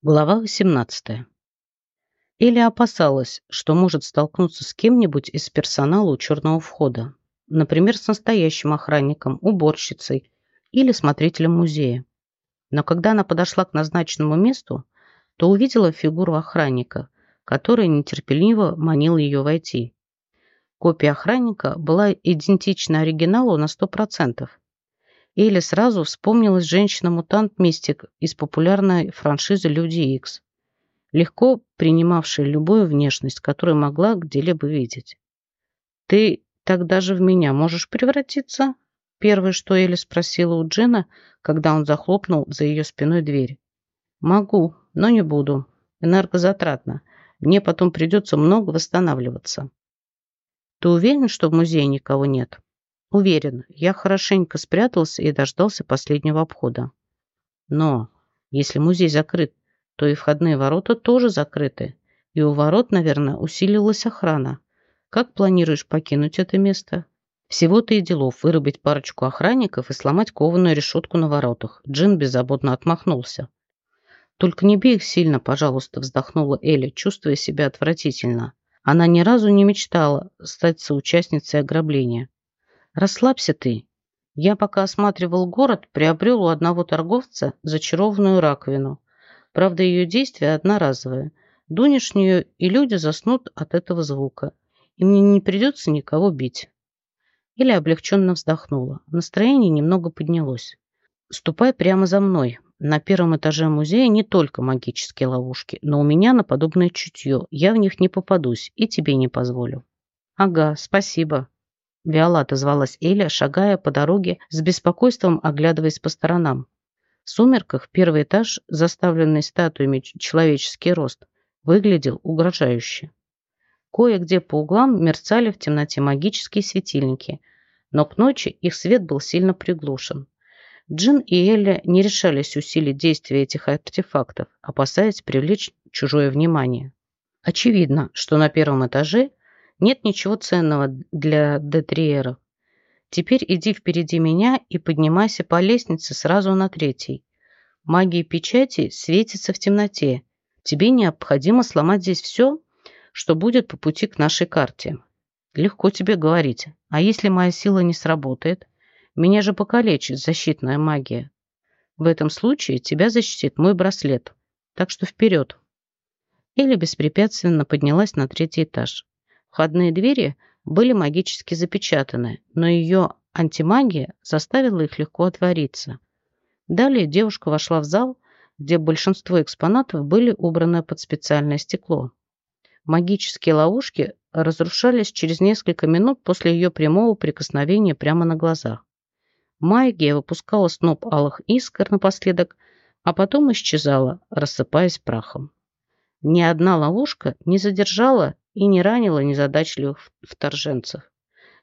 Глава 18. Элли опасалась, что может столкнуться с кем-нибудь из персонала у черного входа, например, с настоящим охранником, уборщицей или смотрителем музея. Но когда она подошла к назначенному месту, то увидела фигуру охранника, который нетерпеливо манил ее войти. Копия охранника была идентична оригиналу на 100%. Элли сразу вспомнилась женщина-мутант-мистик из популярной франшизы «Люди Икс», легко принимавшая любую внешность, которую могла где-либо видеть. «Ты так даже в меня можешь превратиться?» Первое, что Элли спросила у Джина, когда он захлопнул за ее спиной дверь. «Могу, но не буду. Энергозатратно. Мне потом придется много восстанавливаться». «Ты уверен, что в музее никого нет?» Уверен, я хорошенько спрятался и дождался последнего обхода. Но если музей закрыт, то и входные ворота тоже закрыты. И у ворот, наверное, усилилась охрана. Как планируешь покинуть это место? Всего-то и делов вырубить парочку охранников и сломать кованую решетку на воротах. Джин беззаботно отмахнулся. «Только не бей их сильно, пожалуйста», вздохнула Эля, чувствуя себя отвратительно. Она ни разу не мечтала стать соучастницей ограбления. Расслабься ты. Я пока осматривал город, приобрел у одного торговца зачарованную раковину. Правда, ее действие одноразовое. Дунешь нее, и люди заснут от этого звука. И мне не придется никого бить. Или облегченно вздохнула. Настроение немного поднялось. Ступай прямо за мной. На первом этаже музея не только магические ловушки, но у меня на подобное чутье. Я в них не попадусь и тебе не позволю. Ага, спасибо. Виола отозвалась Эля, шагая по дороге, с беспокойством оглядываясь по сторонам. В сумерках первый этаж, заставленный статуями человеческий рост, выглядел угрожающе. Кое-где по углам мерцали в темноте магические светильники, но к ночи их свет был сильно приглушен. Джин и Элля не решались усилить действие этих артефактов, опасаясь привлечь чужое внимание. Очевидно, что на первом этаже нет ничего ценного для детриеров. Теперь иди впереди меня и поднимайся по лестнице сразу на третий. Магия печати светится в темноте. Тебе необходимо сломать здесь все, что будет по пути к нашей карте. Легко тебе говорить. А если моя сила не сработает? Меня же покалечит защитная магия. В этом случае тебя защитит мой браслет. Так что вперед. Или беспрепятственно поднялась на третий этаж. Входные двери были магически запечатаны, но ее антимагия заставила их легко отвориться. Далее девушка вошла в зал, где большинство экспонатов были убраны под специальное стекло. Магические ловушки разрушались через несколько минут после ее прямого прикосновения прямо на глазах. Магия выпускала сноп алых искр напоследок, а потом исчезала, рассыпаясь прахом. Ни одна ловушка не задержала и не ранила незадачливых вторженцев.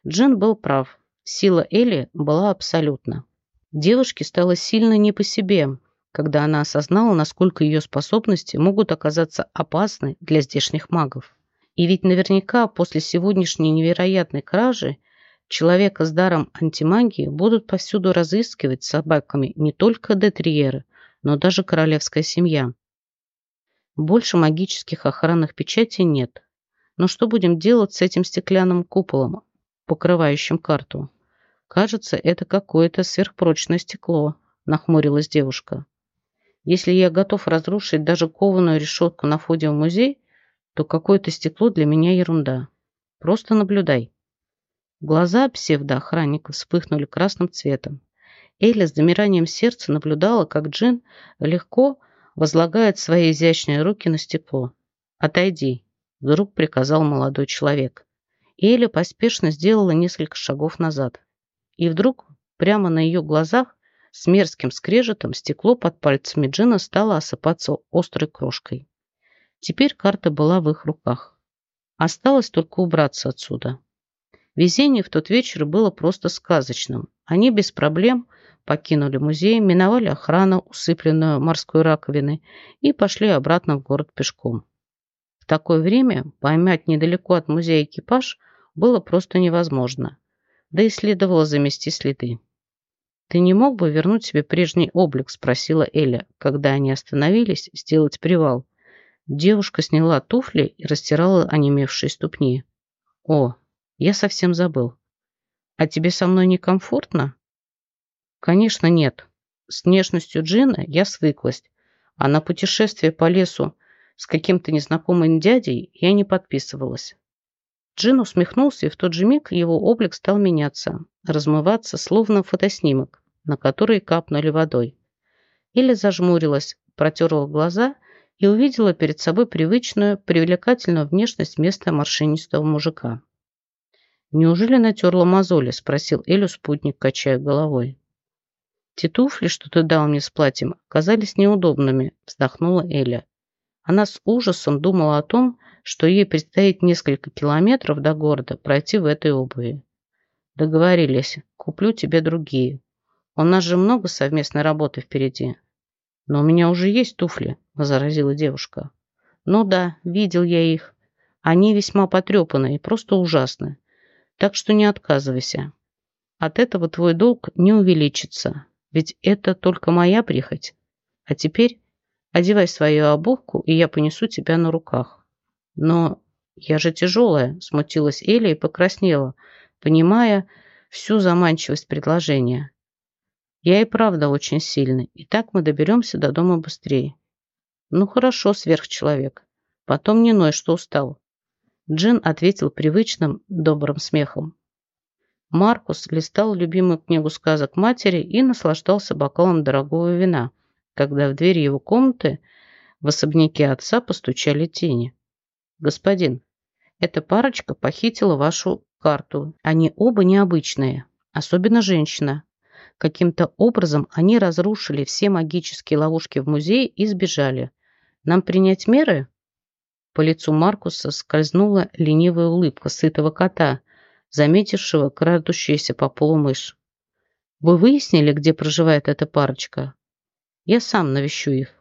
Джин был прав. Сила Эли была абсолютна. Девушке стало сильно не по себе, когда она осознала, насколько ее способности могут оказаться опасны для здешних магов. И ведь наверняка после сегодняшней невероятной кражи человека с даром антимагии будут повсюду разыскивать собаками не только детриеры, но даже королевская семья. Больше магических охранных печатей нет. Но что будем делать с этим стеклянным куполом, покрывающим карту? Кажется, это какое-то сверхпрочное стекло, нахмурилась девушка. Если я готов разрушить даже кованую решетку на входе в музей, то какое-то стекло для меня ерунда. Просто наблюдай. Глаза псевдоохранника вспыхнули красным цветом. Эля с замиранием сердца наблюдала, как Джин легко возлагает свои изящные руки на стекло. «Отойди», Вдруг приказал молодой человек. Эля поспешно сделала несколько шагов назад. И вдруг, прямо на ее глазах, с мерзким скрежетом стекло под пальцами Джина стало осыпаться острой крошкой. Теперь карта была в их руках. Осталось только убраться отсюда. Везение в тот вечер было просто сказочным. Они без проблем покинули музей, миновали охрану, усыпленную морской раковиной, и пошли обратно в город пешком. В такое время поймать недалеко от музея экипаж было просто невозможно, да и следовало замести следы. «Ты не мог бы вернуть себе прежний облик?» – спросила Эля, когда они остановились сделать привал. Девушка сняла туфли и растирала онемевшие ступни. «О, я совсем забыл. А тебе со мной некомфортно?» «Конечно, нет. С внешностью Джина я свыклась, а на путешествие по лесу с каким-то незнакомым дядей я не подписывалась». Джин усмехнулся, и в тот же миг его облик стал меняться, размываться, словно фотоснимок, на который капнули водой. Или зажмурилась, протерла глаза и увидела перед собой привычную, привлекательную внешность вместо морщинистого мужика. «Неужели натерла мозоли?» – спросил Элю спутник, качая головой. «Те туфли, что ты дал мне с платьем, оказались неудобными», – вздохнула Эля. Она с ужасом думала о том, что ей предстоит несколько километров до города пройти в этой обуви. Договорились, куплю тебе другие. У нас же много совместной работы впереди. Но у меня уже есть туфли, возразила девушка. Ну да, видел я их. Они весьма потрепаны и просто ужасны. Так что не отказывайся. От этого твой долг не увеличится, ведь это только моя прихоть. А теперь одевай свою обувку, и я понесу тебя на руках. «Но я же тяжелая», – смутилась Эля и покраснела, понимая всю заманчивость предложения. «Я и правда очень сильный, и так мы доберемся до дома быстрее». «Ну хорошо, сверхчеловек. Потом не ной, что устал». Джин ответил привычным, добрым смехом. Маркус листал любимую книгу сказок матери и наслаждался бокалом дорогого вина, когда в дверь его комнаты в особняке отца постучали тени. «Господин, эта парочка похитила вашу карту. Они оба необычные, особенно женщина. Каким-то образом они разрушили все магические ловушки в музее и сбежали. Нам принять меры?» По лицу Маркуса скользнула ленивая улыбка сытого кота, заметившего крадущуюся по полу мышь. «Вы выяснили, где проживает эта парочка?» «Я сам навещу их.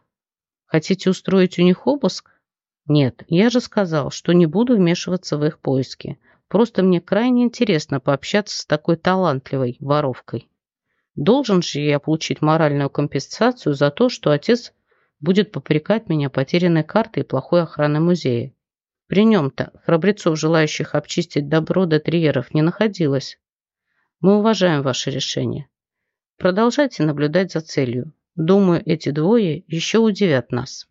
Хотите устроить у них обыск?» Нет, я же сказал, что не буду вмешиваться в их поиски. Просто мне крайне интересно пообщаться с такой талантливой воровкой. Должен же я получить моральную компенсацию за то, что отец будет попрекать меня потерянной картой и плохой охраной музея. При нем-то храбрецов, желающих обчистить добро до триеров, не находилось. Мы уважаем ваше решение. Продолжайте наблюдать за целью. Думаю, эти двое еще удивят нас.